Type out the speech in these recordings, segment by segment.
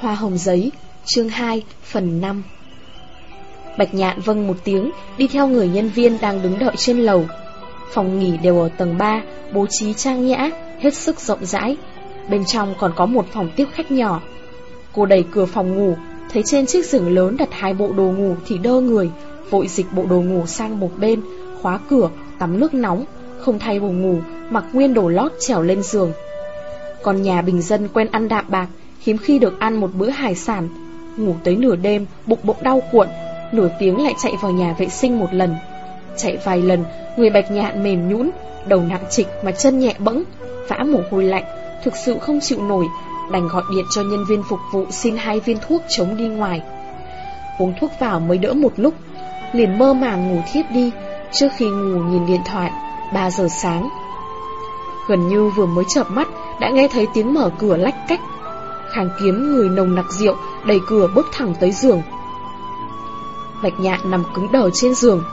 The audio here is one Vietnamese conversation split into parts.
Hoa hồng giấy, chương 2, phần 5 Bạch nhạn vâng một tiếng, đi theo người nhân viên đang đứng đợi trên lầu. Phòng nghỉ đều ở tầng 3, bố trí trang nhã, hết sức rộng rãi. Bên trong còn có một phòng tiếp khách nhỏ. Cô đẩy cửa phòng ngủ, thấy trên chiếc giường lớn đặt hai bộ đồ ngủ thì đơ người, vội dịch bộ đồ ngủ sang một bên, khóa cửa, tắm nước nóng, không thay bộ ngủ, mặc nguyên đồ lót trèo lên giường. Còn nhà bình dân quen ăn đạm bạc, hiếm khi được ăn một bữa hải sản. Ngủ tới nửa đêm, bụng bụng đau cuộn, nửa tiếng lại chạy vào nhà vệ sinh một lần. Chạy vài lần, người bạch nhạn mềm nhũn, đầu nặng trịch mà chân nhẹ bẫng, vã mồ hôi lạnh, thực sự không chịu nổi, đành gọi điện cho nhân viên phục vụ xin hai viên thuốc chống đi ngoài. Uống thuốc vào mới đỡ một lúc, liền mơ màng ngủ thiếp đi, trước khi ngủ nhìn điện thoại, 3 giờ sáng. Gần như vừa mới chợp mắt, đã nghe thấy tiếng mở cửa lách cách. Khang kiếm người nồng nặc rượu, đẩy cửa bước thẳng tới giường. Bạch nhạn nằm cứng đờ trên giường.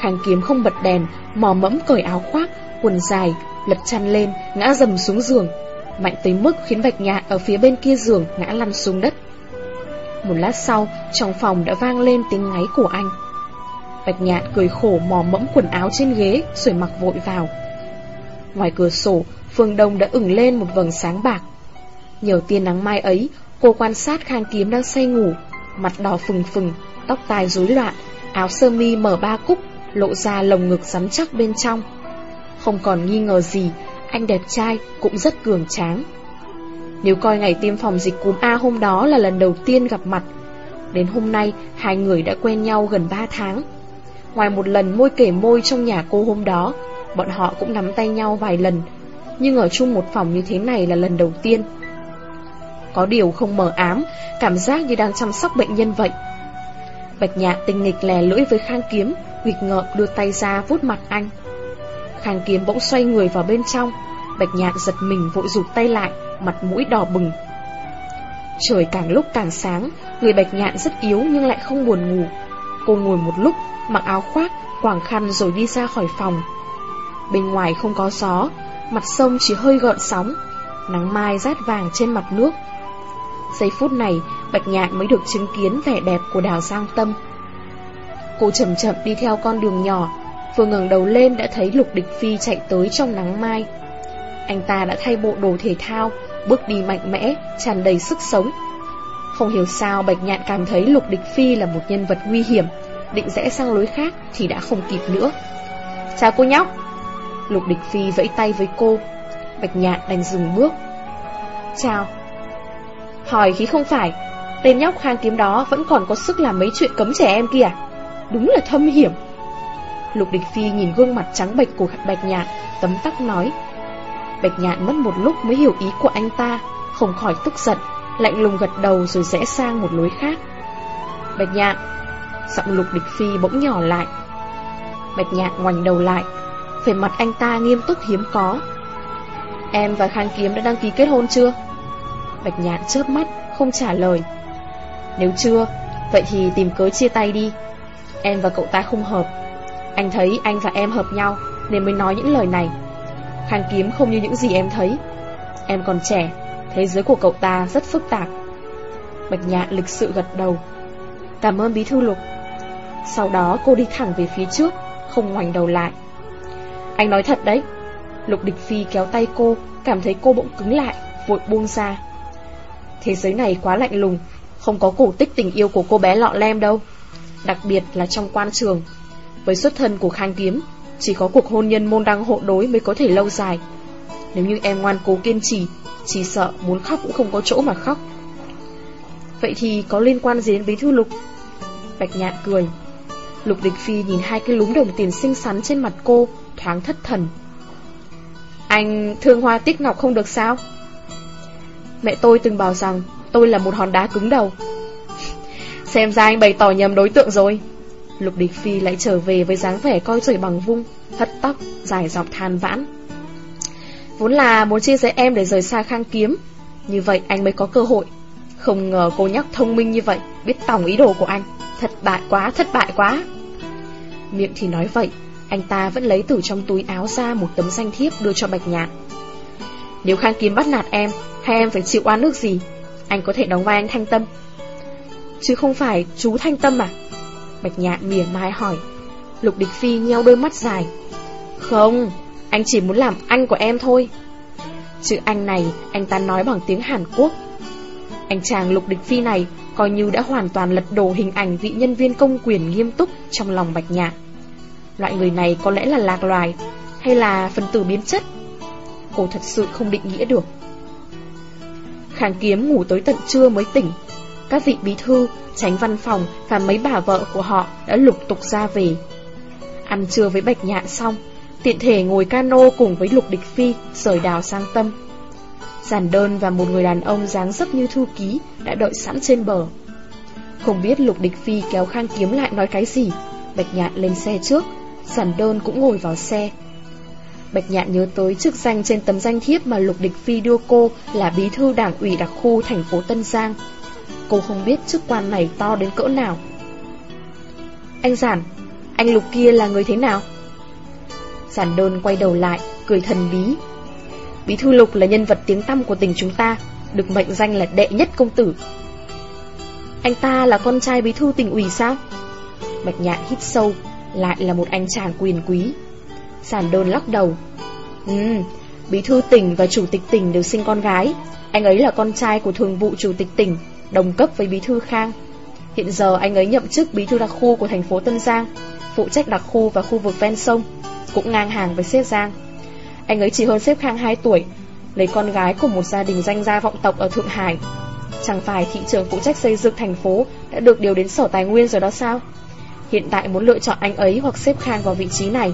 Khang kiếm không bật đèn, mò mẫm cởi áo khoác, quần dài, lật chăn lên, ngã dầm xuống giường. Mạnh tới mức khiến bạch nhạn ở phía bên kia giường ngã lăn xuống đất. Một lát sau, trong phòng đã vang lên tiếng ngáy của anh. Bạch nhạn cười khổ mò mẫm quần áo trên ghế rồi mặc vội vào. Ngoài cửa sổ, phương đông đã ửng lên một vầng sáng bạc. Nhiều tia nắng mai ấy, cô quan sát khang kiếm đang say ngủ, mặt đỏ phừng phừng, tóc tai rối loạn, áo sơ mi mở ba cúc, lộ ra lồng ngực rắn chắc bên trong. Không còn nghi ngờ gì, anh đẹp trai cũng rất cường tráng. Nếu coi ngày tiêm phòng dịch cúm A hôm đó là lần đầu tiên gặp mặt, đến hôm nay hai người đã quen nhau gần 3 tháng. Ngoài một lần môi kể môi trong nhà cô hôm đó, bọn họ cũng nắm tay nhau vài lần, nhưng ở chung một phòng như thế này là lần đầu tiên. Có điều không mờ ám, cảm giác như đang chăm sóc bệnh nhân vậy. Bạch nhạn tình nghịch lè lưỡi với khang kiếm, nghịch ngợm đưa tay ra vuốt mặt anh. Khang kiếm bỗng xoay người vào bên trong, bạch nhạn giật mình vội rụt tay lại, mặt mũi đỏ bừng. Trời càng lúc càng sáng, người bạch nhạn rất yếu nhưng lại không buồn ngủ. Cô ngồi một lúc, mặc áo khoác, quàng khăn rồi đi ra khỏi phòng. Bên ngoài không có gió, mặt sông chỉ hơi gợn sóng, nắng mai rát vàng trên mặt nước. Giây phút này, Bạch Nhạn mới được chứng kiến vẻ đẹp của đảo Giang Tâm. Cô chậm chậm đi theo con đường nhỏ, vừa ngẩng đầu lên đã thấy Lục Địch Phi chạy tới trong nắng mai. Anh ta đã thay bộ đồ thể thao, bước đi mạnh mẽ, tràn đầy sức sống. Không hiểu sao Bạch Nhạn cảm thấy Lục Địch Phi là một nhân vật nguy hiểm, định rẽ sang lối khác thì đã không kịp nữa. Chào cô nhóc! Lục Địch Phi vẫy tay với cô, Bạch Nhạn đành dừng bước. Chào! Hỏi khí không phải, tên nhóc khang kiếm đó vẫn còn có sức làm mấy chuyện cấm trẻ em kìa. Đúng là thâm hiểm. Lục Địch Phi nhìn gương mặt trắng bệch của Bạch Nhạn, tấm tắc nói. Bạch Nhạn mất một lúc mới hiểu ý của anh ta, không khỏi tức giận, lạnh lùng gật đầu rồi rẽ sang một lối khác. Bạch Nhạn, giọng Lục Địch Phi bỗng nhỏ lại. Bạch Nhạn ngoảnh đầu lại, vẻ mặt anh ta nghiêm túc hiếm có. Em và Khang Kiếm đã đăng ký kết hôn chưa? Bạch Nhạn chớp mắt, không trả lời. Nếu chưa, vậy thì tìm cớ chia tay đi. Em và cậu ta không hợp. Anh thấy anh và em hợp nhau, nên mới nói những lời này. Khang Kiếm không như những gì em thấy. Em còn trẻ, thế giới của cậu ta rất phức tạp. Bạch Nhạn lịch sự gật đầu. Cảm ơn bí thư lục. Sau đó cô đi thẳng về phía trước, không ngoảnh đầu lại. Anh nói thật đấy. Lục Địch Phi kéo tay cô, cảm thấy cô bỗng cứng lại, vội buông ra. Thế giới này quá lạnh lùng, không có cổ tích tình yêu của cô bé lọ lem đâu. Đặc biệt là trong quan trường. Với xuất thân của Khang Kiếm, chỉ có cuộc hôn nhân môn đăng hộ đối mới có thể lâu dài. Nếu như em ngoan cố kiên trì, chỉ sợ muốn khóc cũng không có chỗ mà khóc. Vậy thì có liên quan gì đến bí thư lục? Bạch nhạn cười. Lục địch phi nhìn hai cái lúm đồng tiền xinh xắn trên mặt cô, thoáng thất thần. Anh thương hoa tích ngọc không được sao? Mẹ tôi từng bảo rằng tôi là một hòn đá cứng đầu. Xem ra anh bày tỏ nhầm đối tượng rồi. Lục địch phi lại trở về với dáng vẻ coi trời bằng vung, hất tóc, dài dọc than vãn. Vốn là muốn chia sẻ em để rời xa khang kiếm, như vậy anh mới có cơ hội. Không ngờ cô nhóc thông minh như vậy, biết tòng ý đồ của anh. Thất bại quá, thất bại quá. Miệng thì nói vậy, anh ta vẫn lấy từ trong túi áo ra một tấm danh thiếp đưa cho Bạch Nhạn. Nếu Khang Kim bắt nạt em, hay em phải chịu oan nước gì? anh có thể đóng vai anh Thanh Tâm. Chứ không phải chú Thanh Tâm à? Bạch nhạn mỉa mai hỏi. Lục Địch Phi nheo đôi mắt dài. Không, anh chỉ muốn làm anh của em thôi. Chữ anh này anh ta nói bằng tiếng Hàn Quốc. Anh chàng Lục Địch Phi này coi như đã hoàn toàn lật đổ hình ảnh vị nhân viên công quyền nghiêm túc trong lòng Bạch Nhạn. Loại người này có lẽ là lạc loài, hay là phần tử biến chất? Cô thật sự không định nghĩa được. Kháng kiếm ngủ tới tận trưa mới tỉnh. Các vị bí thư, tránh văn phòng và mấy bà vợ của họ đã lục tục ra về. Ăn trưa với Bạch Nhạn xong, tiện thể ngồi cano cùng với Lục Địch Phi rời đào sang tâm. Giản đơn và một người đàn ông dáng dấp như thư ký đã đợi sẵn trên bờ. Không biết Lục Địch Phi kéo khang kiếm lại nói cái gì, Bạch Nhạn lên xe trước, giản đơn cũng ngồi vào xe. Bạch Nhạn nhớ tới chức danh trên tấm danh thiếp mà Lục Địch Phi đưa cô là bí thư đảng ủy đặc khu thành phố Tân Giang. Cô không biết chức quan này to đến cỡ nào. Anh Giản, anh Lục kia là người thế nào? Giản đơn quay đầu lại, cười thần bí. Bí thư Lục là nhân vật tiếng tăm của tỉnh chúng ta, được mệnh danh là đệ nhất công tử. Anh ta là con trai bí thư tỉnh ủy sao? Bạch nhạn hít sâu, lại là một anh chàng quyền quý. Giản đơn lắc đầu. Ừ, bí thư tỉnh và chủ tịch tỉnh đều sinh con gái. Anh ấy là con trai của thường vụ chủ tịch tỉnh, đồng cấp với bí thư Khang. Hiện giờ anh ấy nhậm chức bí thư đặc khu của thành phố Tân Giang, phụ trách đặc khu và khu vực ven sông, cũng ngang hàng với sếp Giang. Anh ấy chỉ hơn sếp Khang 2 tuổi, lấy con gái của một gia đình danh gia vọng tộc ở Thượng Hải. Chẳng phải thị trường phụ trách xây dựng thành phố đã được điều đến sở tài nguyên rồi đó sao? Hiện tại muốn lựa chọn anh ấy hoặc xếp Khang vào vị trí này.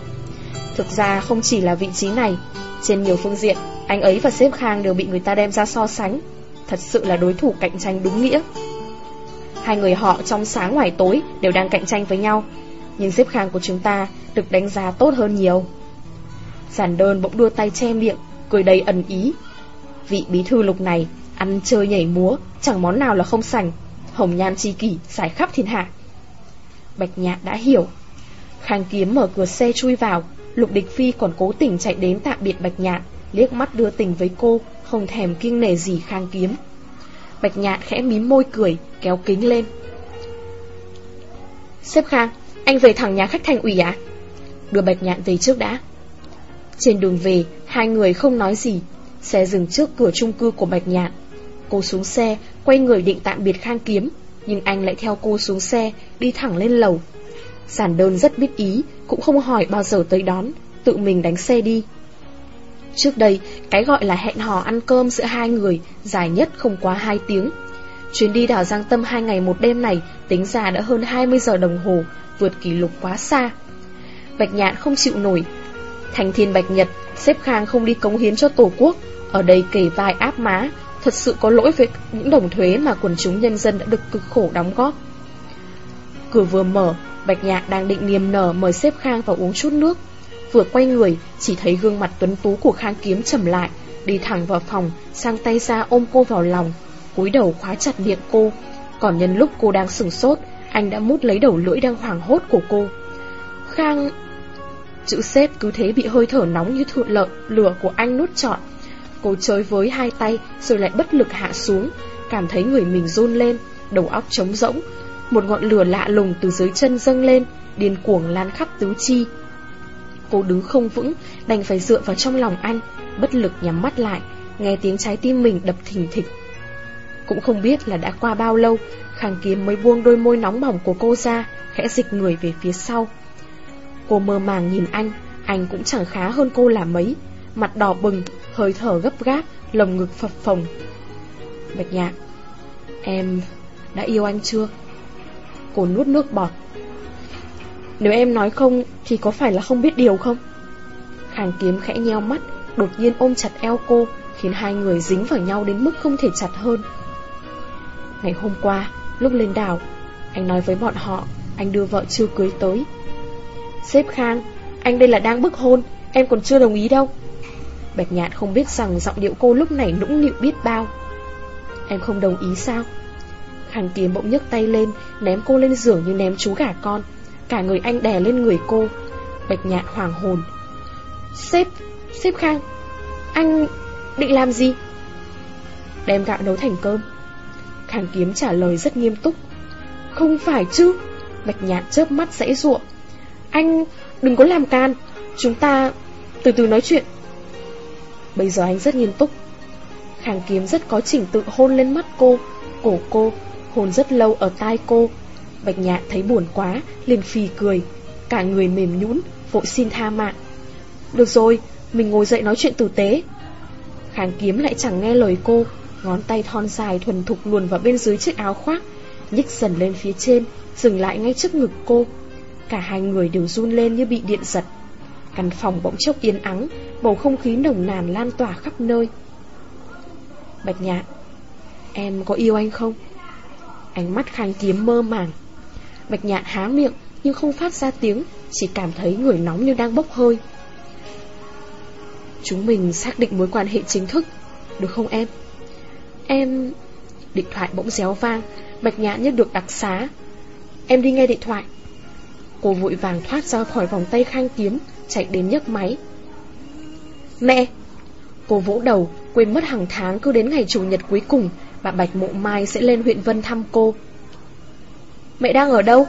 Thực ra không chỉ là vị trí này, trên nhiều phương diện, anh ấy và xếp Khang đều bị người ta đem ra so sánh. Thật sự là đối thủ cạnh tranh đúng nghĩa. Hai người họ trong sáng ngoài tối đều đang cạnh tranh với nhau, nhưng xếp Khang của chúng ta được đánh giá tốt hơn nhiều. Giản đơn bỗng đưa tay che miệng, cười đầy ẩn ý. Vị bí thư lục này, ăn chơi nhảy múa, chẳng món nào là không sành. Hồng nhan chi kỷ, giải khắp thiên hạ. Bạch nhạn đã hiểu. Khang kiếm mở cửa xe chui vào, lục địch phi còn cố tình chạy đến tạm biệt bạch nhạn, liếc mắt đưa tình với cô, không thèm kinh nể gì khang kiếm. Bạch nhạn khẽ mím môi cười, kéo kính lên. Sếp Khang, anh về thẳng nhà khách thành ủy à? Đưa bạch nhạn về trước đã. Trên đường về, hai người không nói gì. Xe dừng trước cửa chung cư của Bạch Nhạn. Cô xuống xe, quay người định tạm biệt Khang Kiếm, nhưng anh lại theo cô xuống xe, đi thẳng lên lầu. Giản đơn rất biết ý, cũng không hỏi bao giờ tới đón, tự mình đánh xe đi. Trước đây, cái gọi là hẹn hò ăn cơm giữa hai người, dài nhất không quá hai tiếng. Chuyến đi đảo Giang Tâm hai ngày một đêm này, tính ra đã hơn 20 giờ đồng hồ, vượt kỷ lục quá xa. Bạch Nhạn không chịu nổi, Thành thiên bạch nhật, xếp khang không đi cống hiến cho tổ quốc, ở đây kể vai áp má, thật sự có lỗi với những đồng thuế mà quần chúng nhân dân đã được cực khổ đóng góp. Cửa vừa mở, Bạch Nhạc đang định niềm nở mời xếp Khang vào uống chút nước. Vừa quay người, chỉ thấy gương mặt tuấn tú của Khang Kiếm trầm lại, đi thẳng vào phòng, sang tay ra ôm cô vào lòng, cúi đầu khóa chặt miệng cô. Còn nhân lúc cô đang sửng sốt, anh đã mút lấy đầu lưỡi đang hoảng hốt của cô. Khang... Chữ xếp cứ thế bị hơi thở nóng như thụ lợn, lửa của anh nuốt trọn. Cô chơi với hai tay rồi lại bất lực hạ xuống, cảm thấy người mình run lên, đầu óc trống rỗng. Một ngọn lửa lạ lùng từ dưới chân dâng lên, điên cuồng lan khắp tứ chi. Cô đứng không vững, đành phải dựa vào trong lòng anh, bất lực nhắm mắt lại, nghe tiếng trái tim mình đập thình thịch. Cũng không biết là đã qua bao lâu, Khang Kiếm mới buông đôi môi nóng bỏng của cô ra, khẽ dịch người về phía sau. Cô mơ màng nhìn anh, anh cũng chẳng khá hơn cô là mấy, mặt đỏ bừng, hơi thở gấp gáp, lồng ngực phập phồng. Bạch nhạc, em đã yêu anh chưa? Cô nuốt nước bọt. Nếu em nói không thì có phải là không biết điều không? Khang kiếm khẽ nheo mắt, đột nhiên ôm chặt eo cô, khiến hai người dính vào nhau đến mức không thể chặt hơn. Ngày hôm qua, lúc lên đảo, anh nói với bọn họ, anh đưa vợ chưa cưới tới, Sếp Khang, anh đây là đang bức hôn, em còn chưa đồng ý đâu. Bạch Nhạn không biết rằng giọng điệu cô lúc này nũng nịu biết bao. Em không đồng ý sao? Hàn Kiếm bỗng nhấc tay lên, ném cô lên giường như ném chú gà con. Cả người anh đè lên người cô. Bạch Nhạn hoàng hồn. Sếp, sếp Khang, anh định làm gì? Đem gạo nấu thành cơm. Hàn kiếm trả lời rất nghiêm túc Không phải chứ Bạch nhạn chớp mắt dãy ruộng Anh đừng có làm can Chúng ta từ từ nói chuyện Bây giờ anh rất nghiêm túc Khang kiếm rất có chỉnh tự hôn lên mắt cô Cổ cô Hôn rất lâu ở tai cô. Bạch nhạn thấy buồn quá, liền phì cười. Cả người mềm nhũn, Vội xin tha mạng. Được rồi, Mình ngồi dậy nói chuyện tử tế. Kháng kiếm lại chẳng nghe lời cô. Ngón tay thon dài thuần thục luồn vào bên dưới chiếc áo khoác, Nhích dần lên phía trên, Dừng lại ngay trước ngực cô. Cả hai người đều run lên như bị điện giật. Căn phòng bỗng chốc yên ắng, Bầu không khí nồng nàn lan tỏa khắp nơi. Bạch nhạn, Em có yêu anh không? Ánh mắt khang kiếm mơ màng. Bạch nhạn há miệng, Nhưng không phát ra tiếng, Chỉ cảm thấy người nóng như đang bốc hơi. Chúng mình xác định mối quan hệ chính thức, Được không em? Em... Điện thoại bỗng réo vang, Bạch nhạn như được đặc xá. Em đi nghe điện thoại. Cô vội vàng thoát ra khỏi vòng tay khang kiếm, Chạy đến nhấc máy. Mẹ! Cô vỗ đầu, Quên mất hàng tháng cứ đến ngày chủ nhật cuối cùng Bà Bạch Mộ Mai sẽ lên huyện Vân thăm cô. Mẹ đang ở đâu?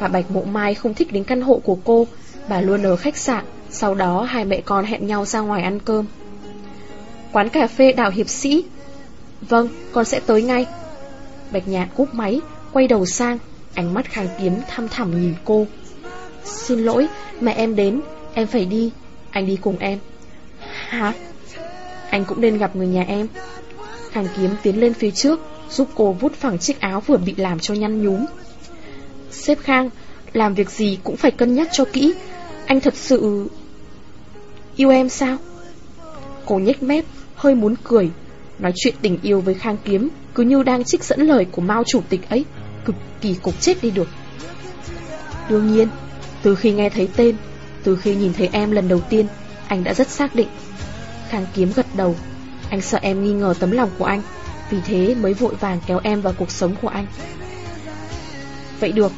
Bà Bạch Mộ Mai không thích đến căn hộ của cô. Bà luôn ở khách sạn. Sau đó hai mẹ con hẹn nhau ra ngoài ăn cơm. Quán cà phê đảo hiệp sĩ. Vâng, con sẽ tới ngay. Bạch Nhạn cúp máy Quay đầu sang. Ánh mắt khang kiếm thăm thẳm nhìn cô. Xin lỗi, mẹ em đến. Em phải đi. Anh đi cùng em. Hả? Anh cũng nên gặp người nhà em. Khang kiếm tiến lên phía trước, Giúp cô vút phẳng chiếc áo vừa bị làm cho nhăn nhúm. Sếp Khang, Làm việc gì cũng phải cân nhắc cho kỹ. Anh thật sự Yêu em sao? Cô nhếch mép, Hơi muốn cười. Nói chuyện tình yêu với Khang Kiếm Cứ như đang trích dẫn lời của Mao chủ tịch ấy. Cực kỳ cục chết đi được. Đương nhiên, Từ khi nghe thấy tên, Từ khi nhìn thấy em lần đầu tiên, Anh đã rất xác định. Khang Kiếm gật đầu. Anh sợ em nghi ngờ tấm lòng của anh, Vì thế mới vội vàng kéo em vào cuộc sống của anh. Vậy được,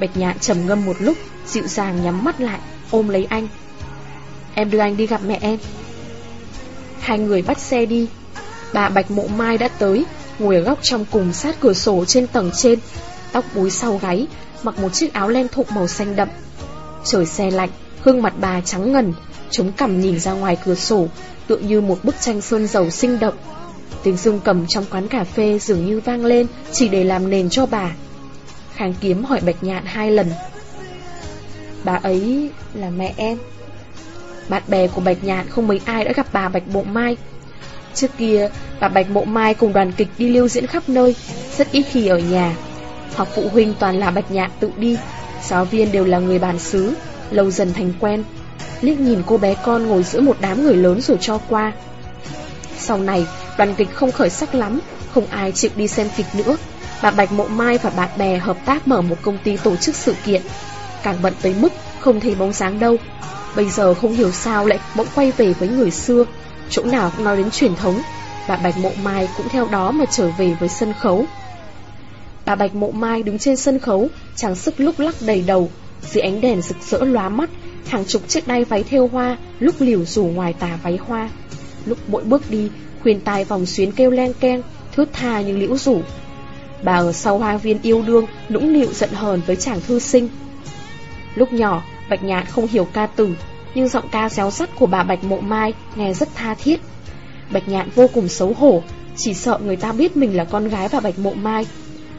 Bạch nhạn trầm ngâm một lúc, Dịu dàng nhắm mắt lại, Ôm lấy anh. Em đưa anh đi gặp mẹ em. Hai người bắt xe đi. Bà Bạch Mộ Mai đã tới, Ngồi ở góc trong cùng sát cửa sổ trên tầng trên. Tóc búi sau gáy, Mặc một chiếc áo len thụng màu xanh đậm. Trời xe lạnh, Gương mặt bà trắng ngần, Chúng cầm nhìn ra ngoài cửa sổ Tựa như một bức tranh sơn dầu sinh động. Tiếng dương cầm trong quán cà phê dường như vang lên Chỉ để làm nền cho bà. Kháng kiếm hỏi Bạch Nhạn hai lần. Bà ấy là mẹ em. Bạn bè của Bạch Nhạn không mấy ai đã gặp bà Bạch Bộ Mai. Trước kia, bà Bạch bộ Mai cùng đoàn kịch đi lưu diễn khắp nơi, rất ít khi ở nhà. Học phụ huynh toàn là Bạch Nhạn tự đi, giáo viên đều là người bản xứ, lâu dần thành quen. Liếc nhìn cô bé con ngồi giữa một đám người lớn rồi cho qua. Sau này, đoàn kịch không khởi sắc lắm, không ai chịu đi xem kịch nữa. Bà Bạch Mộ Mai và bạn bè hợp tác mở một công ty tổ chức sự kiện. Càng bận tới mức không thấy bóng dáng đâu. Bây giờ không hiểu sao lại bỗng quay về với người xưa, Chỗ nào cũng nói đến truyền thống Bà Bạch Mộ Mai cũng theo đó mà trở về với sân khấu Bà Bạch Mộ Mai đứng trên sân khấu Trang sức lúc lắc đầy đầu Dưới ánh đèn rực rỡ lóa mắt Hàng chục chiếc đai váy thêu hoa Lúc liều rủ ngoài tà váy hoa Lúc mỗi bước đi Khuyên tai vòng xuyến kêu len keng Thướt tha như liễu rủ Bà ở sau hoa viên yêu đương Nũng nịu giận hờn với chàng thư sinh Lúc nhỏ Bạch Nhạn không hiểu ca từ nhưng giọng ca réo sắt của bà Bạch Mộ Mai nghe rất tha thiết. Bạch Nhạn vô cùng xấu hổ, chỉ sợ người ta biết mình là con gái bà Bạch Mộ Mai.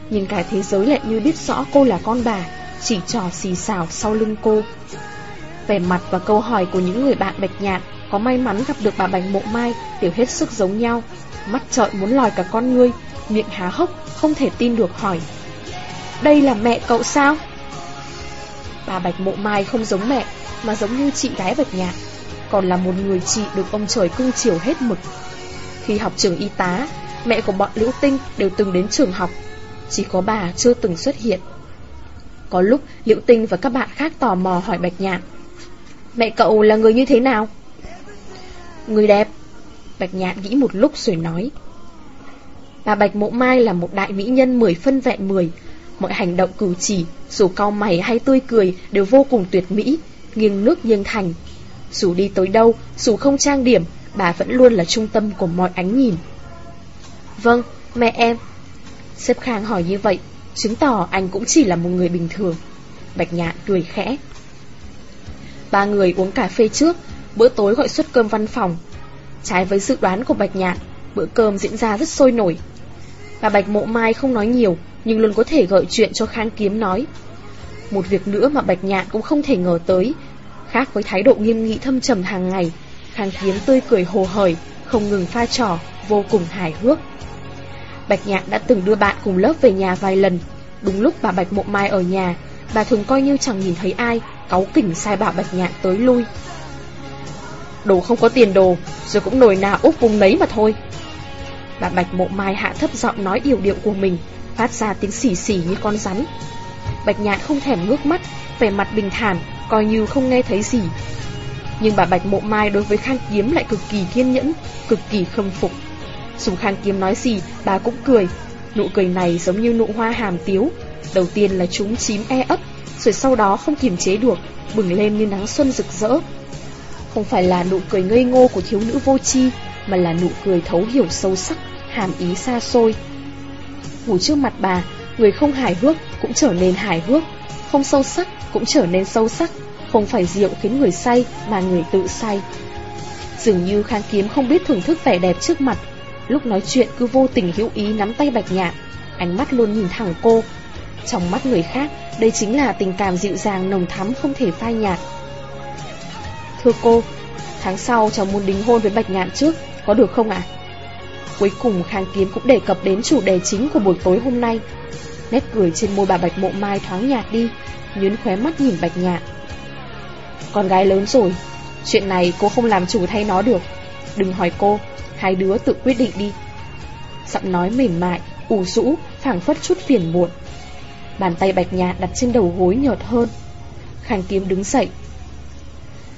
Nhưng cả thế giới lại như biết rõ cô là con bà, chỉ trò xì xào sau lưng cô. Vẻ mặt và câu hỏi của những người bạn Bạch Nhạn có may mắn gặp được bà Bạch Mộ Mai đều hết sức giống nhau. Mắt trợn muốn lòi cả con ngươi, miệng há hốc, không thể tin được hỏi. Đây là mẹ cậu sao? Bà Bạch Mộ Mai không giống mẹ, mà giống như chị gái Bạch Nhạn, còn là một người chị được ông trời cưng chiều hết mực. Khi học trường y tá, mẹ của bọn Liễu Tinh đều từng đến trường học, chỉ có bà chưa từng xuất hiện. Có lúc Liễu Tinh và các bạn khác tò mò hỏi Bạch Nhạn, mẹ cậu là người như thế nào? Người đẹp, Bạch Nhạn nghĩ một lúc rồi nói. Bà Bạch Mộ Mai là một đại mỹ nhân mười phân vẹn mười, mọi hành động cử chỉ, dù cau mày hay tươi cười đều vô cùng tuyệt mỹ, nghiêng nước nghiêng thành. Dù đi tới đâu, dù không trang điểm, bà vẫn luôn là trung tâm của mọi ánh nhìn. Vâng, mẹ em. Sếp Khang hỏi như vậy, chứng tỏ anh cũng chỉ là một người bình thường. Bạch Nhạn cười khẽ. Ba người uống cà phê trước, bữa tối gọi suất cơm văn phòng. Trái với dự đoán của Bạch Nhạn, bữa cơm diễn ra rất sôi nổi. Bà Bạch Mộ Mai không nói nhiều, nhưng luôn có thể gợi chuyện cho Khang Kiếm nói. Một việc nữa mà Bạch Nhạn cũng không thể ngờ tới, khác với thái độ nghiêm nghị thâm trầm hàng ngày, Khang Kiếm tươi cười hồ hởi, không ngừng pha trò, vô cùng hài hước. Bạch Nhạn đã từng đưa bạn cùng lớp về nhà vài lần, đúng lúc bà Bạch Mộ Mai ở nhà, bà thường coi như chẳng nhìn thấy ai, cáu kỉnh sai bảo Bạch Nhạn tới lui. Đồ không có tiền đồ, rồi cũng nồi nào úp vùng nấy mà thôi. Bà Bạch Mộ Mai hạ thấp giọng nói yêu điệu của mình, phát ra tiếng xì xì như con rắn. Bạch Nhạn không thèm ngước mắt, vẻ mặt bình thản, coi như không nghe thấy gì. Nhưng bà Bạch Mộ Mai đối với Khang Kiếm lại cực kỳ kiên nhẫn, cực kỳ khâm phục. Dù Khang Kiếm nói gì, bà cũng cười. Nụ cười này giống như nụ hoa hàm tiếu. Đầu tiên là chúng chím e ấp, rồi sau đó không kiềm chế được, bừng lên như nắng xuân rực rỡ. Không phải là nụ cười ngây ngô của thiếu nữ vô tri, mà là nụ cười thấu hiểu sâu sắc, hàm ý xa xôi. Ngủ trước mặt bà, người không hài hước cũng trở nên hài hước, không sâu sắc cũng trở nên sâu sắc, không phải rượu khiến người say mà người tự say. Dường như Khang Kiếm không biết thưởng thức vẻ đẹp trước mặt, lúc nói chuyện cứ vô tình hữu ý nắm tay Bạch Nhạn, ánh mắt luôn nhìn thẳng cô. Trong mắt người khác, đây chính là tình cảm dịu dàng nồng thắm không thể phai nhạt. Thưa cô, tháng sau cháu muốn đính hôn với Bạch Nhạn trước, có được không ạ? Cuối cùng Khang Kiếm cũng đề cập đến chủ đề chính của buổi tối hôm nay. Nét cười trên môi bà Bạch Mộ Mai thoáng nhạt đi, nhún khóe mắt nhìn Bạch Nhạn. Con gái lớn rồi, chuyện này cô không làm chủ thay nó được. Đừng hỏi cô, hai đứa tự quyết định đi. Giọng nói mềm mại, ủ rũ, phảng phất chút phiền muộn. Bàn tay Bạch Nhạn đặt trên đầu gối nhợt hơn. Khang Kiếm đứng dậy.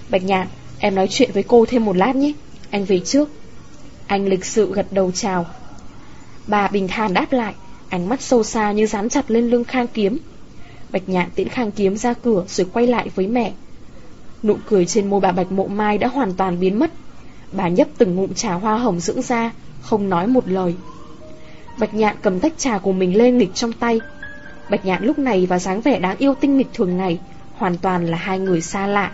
Bạch Nhạn, em nói chuyện với cô thêm một lát nhé, anh về trước. Anh lịch sự gật đầu chào. Bà bình thản đáp lại, ánh mắt sâu xa như dán chặt lên lưng Khang Kiếm. Bạch Nhạn tiễn Khang Kiếm ra cửa rồi quay lại với mẹ. Nụ cười trên môi bà Bạch Mộ Mai đã hoàn toàn biến mất. Bà nhấp từng ngụm trà hoa hồng dưỡng ra, không nói một lời. Bạch Nhạn cầm tách trà của mình lên nghịch trong tay. Bạch Nhạn lúc này và dáng vẻ đáng yêu tinh nghịch thường ngày, hoàn toàn là hai người xa lạ.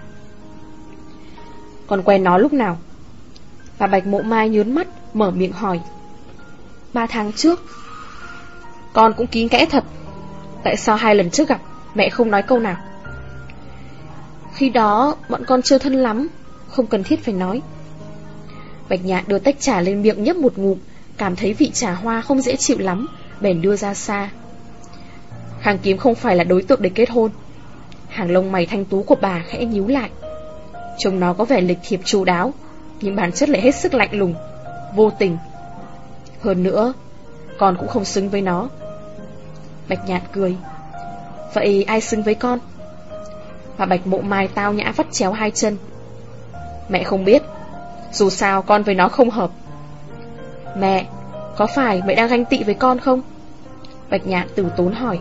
Còn quen nó lúc nào? Bà Bạch Mộ Mai nhớn mắt, mở miệng hỏi. Ba tháng trước. Con cũng kín kẽ thật. Tại sao hai lần trước gặp, mẹ không nói câu nào? Khi đó, bọn con chưa thân lắm, không cần thiết phải nói. Bạch Nhạn đưa tách trà lên miệng nhấp một ngụm, cảm thấy vị trà hoa không dễ chịu lắm, bèn đưa ra xa. Hàng kiếm không phải là đối tượng để kết hôn. Hàng lông mày thanh tú của bà khẽ nhíu lại. Trông nó có vẻ lịch thiệp chu đáo, nhưng bản chất lại hết sức lạnh lùng, vô tình. Hơn nữa, con cũng không xứng với nó. Bạch nhạn cười. Vậy ai xứng với con? Và bạch mộ mai tao nhã vắt chéo hai chân. Mẹ không biết, dù sao con với nó không hợp. Mẹ, có phải mẹ đang ganh tị với con không? Bạch nhạn tử tốn hỏi.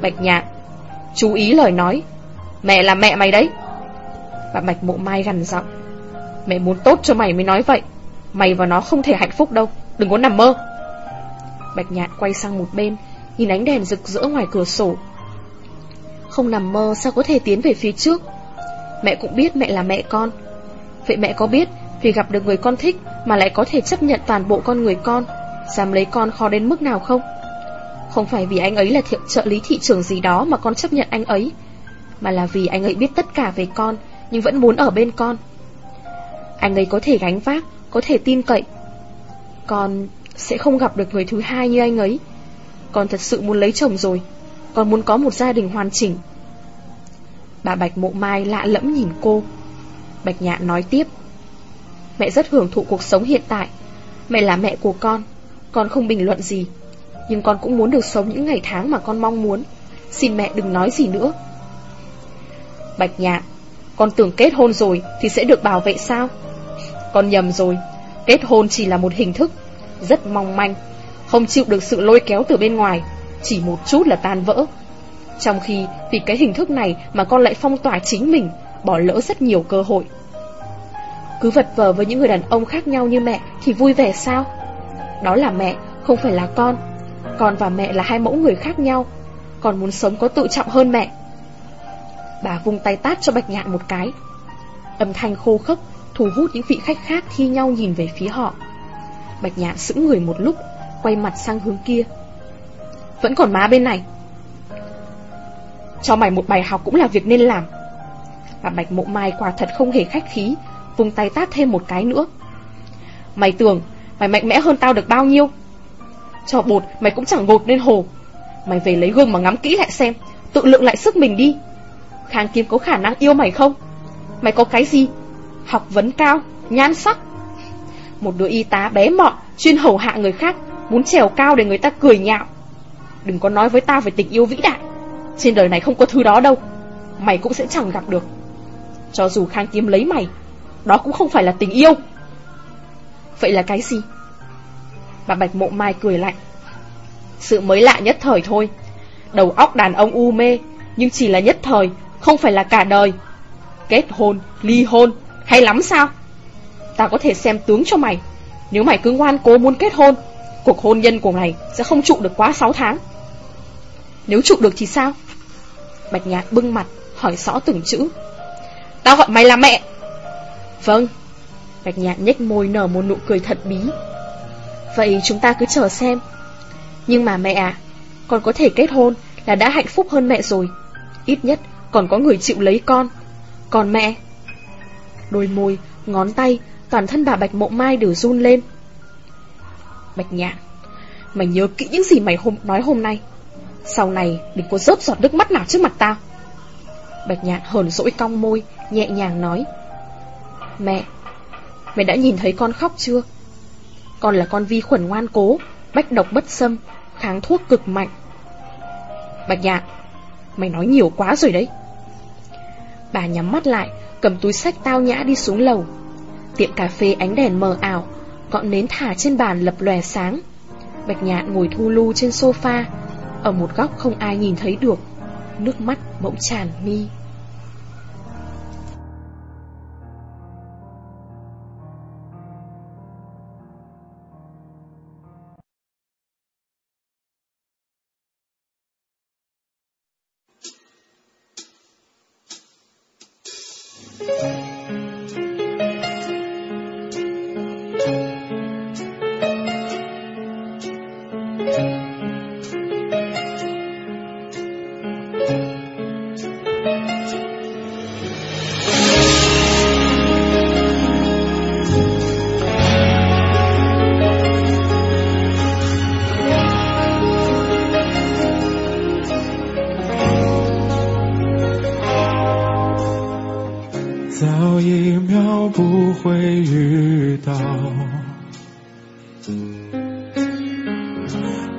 Bạch nhạn, chú ý lời nói, mẹ là mẹ mày đấy. Và bạch mộ mai gằn giọng. Mẹ muốn tốt cho mày mới nói vậy. Mày và nó không thể hạnh phúc đâu. Đừng có nằm mơ. Bạch nhạn quay sang một bên Nhìn ánh đèn rực rỡ ngoài cửa sổ. Không nằm mơ sao có thể tiến về phía trước? Mẹ cũng biết mẹ là mẹ con. Vậy mẹ có biết Vì gặp được người con thích Mà lại có thể chấp nhận toàn bộ con người con Dám lấy con khó đến mức nào không? Không phải vì anh ấy là thiệu trợ lý thị trường gì đó Mà con chấp nhận anh ấy Mà là vì anh ấy biết tất cả về con Nhưng vẫn muốn ở bên con anh ấy có thể gánh vác, có thể tin cậy. Con sẽ không gặp được người thứ hai như anh ấy. Con thật sự muốn lấy chồng rồi. Con muốn có một gia đình hoàn chỉnh. Bà Bạch Mộ Mai lạ lẫm nhìn cô. Bạch Nhạn nói tiếp. Mẹ rất hưởng thụ cuộc sống hiện tại. Mẹ là mẹ của con. Con không bình luận gì. Nhưng con cũng muốn được sống những ngày tháng mà con mong muốn. Xin mẹ đừng nói gì nữa. Bạch Nhạn, con tưởng kết hôn rồi thì sẽ được bảo vệ sao? Con nhầm rồi, kết hôn chỉ là một hình thức, rất mong manh, không chịu được sự lôi kéo từ bên ngoài, chỉ một chút là tan vỡ. Trong khi vì cái hình thức này mà con lại phong tỏa chính mình, bỏ lỡ rất nhiều cơ hội. Cứ vật vờ với những người đàn ông khác nhau như mẹ thì vui vẻ sao? Đó là mẹ, không phải là con. Con và mẹ là hai mẫu người khác nhau. Con muốn sống có tự trọng hơn mẹ. Bà vung tay tát cho Bạch Nhạn một cái. Âm thanh khô khốc Thu hút những vị khách khác thi nhau nhìn về phía họ. Bạch Nhạn sững người một lúc, Quay mặt sang hướng kia. Vẫn còn má bên này. Cho mày một bài học cũng là việc nên làm. Bà Bạch Mộ Mai quả thật không hề khách khí Vùng tay tát thêm một cái nữa. Mày tưởng Mày mạnh mẽ hơn tao được bao nhiêu? Cho bột mày cũng chẳng gột lên hồ. Mày về lấy gương mà ngắm kỹ lại xem Tự lượng lại sức mình đi. Khang Kiếm có khả năng yêu mày không? Mày có cái gì? Học vấn cao, nhan sắc. Một đứa y tá bé mọn Chuyên hầu hạ người khác Muốn trèo cao để người ta cười nhạo. Đừng có nói với tao về tình yêu vĩ đại. Trên đời này không có thứ đó đâu. Mày cũng sẽ chẳng gặp được. Cho dù Khang Kiếm lấy mày Đó cũng không phải là tình yêu. Vậy là cái gì? Bà Bạch Mộ Mai cười lạnh. Sự mới lạ nhất thời thôi. Đầu óc đàn ông u mê Nhưng chỉ là nhất thời Không phải là cả đời. Kết hôn, ly hôn Hay lắm sao? Ta có thể xem tướng cho mày. Nếu mày cứ ngoan cố muốn kết hôn Cuộc hôn nhân của mày sẽ không trụ được quá 6 tháng. Nếu trụ được thì sao? Bạch Nhạn bưng mặt Hỏi rõ từng chữ. Tao gọi mày là mẹ. Vâng. Bạch Nhạn nhếch môi nở một nụ cười thật bí. Vậy chúng ta cứ chờ xem. Nhưng mà mẹ à Con có thể kết hôn là đã hạnh phúc hơn mẹ rồi. Ít nhất còn có người chịu lấy con. Còn mẹ Đôi môi, ngón tay Toàn thân bà Bạch Mộ Mai đều run lên. Bạch Nhạn Mày nhớ kỹ những gì mày hôm nói hôm nay. Sau này đừng có rớt giọt nước mắt nào trước mặt tao. Bạch Nhạn hờn dỗi cong môi Nhẹ nhàng nói. Mẹ Mẹ đã nhìn thấy con khóc chưa? Con là con vi khuẩn ngoan cố, Bách độc bất xâm, Kháng thuốc cực mạnh. Bạch Nhạn Mày nói nhiều quá rồi đấy. Bà nhắm mắt lại, Cầm túi sách tao nhã đi xuống lầu. Tiệm cà phê ánh đèn mờ ảo Gọn nến thả trên bàn lập lòe sáng. Bạch Nhạn ngồi thu lu trên sofa, Ở một góc không ai nhìn thấy được. Nước mắt bỗng tràn mi.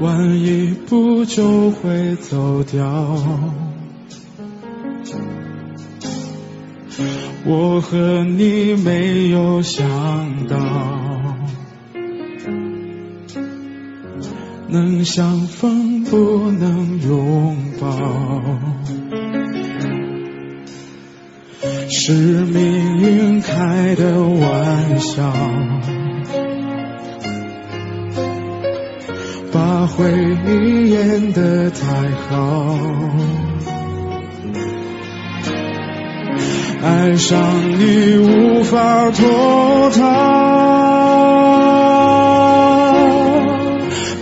晚一步就会走掉，我和你没有想到，能相逢不能拥抱，是命运开的玩笑。把回忆演得太好，爱上你无法脱逃，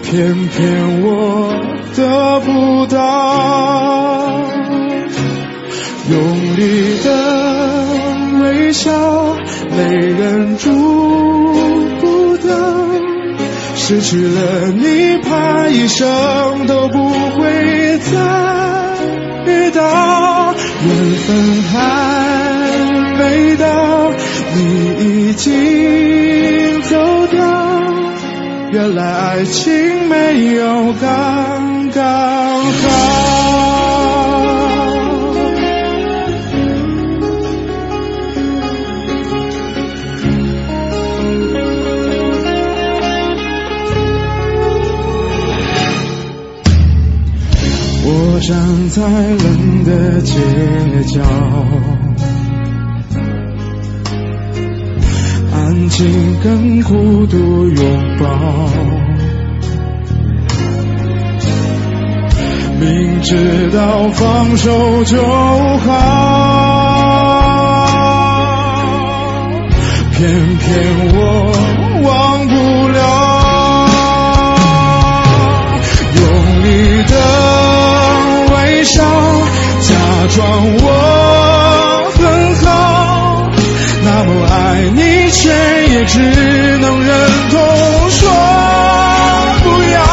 偏偏我得不失去了你，怕一生都不会再遇到。缘分还没到，你已经走掉。原来爱情没有刚刚好。站在冷的街角，安静跟孤独拥抱。明知道放手就好，偏偏我忘不了，用力的笑，假装我很好，那么爱你，却也只能忍痛说不要，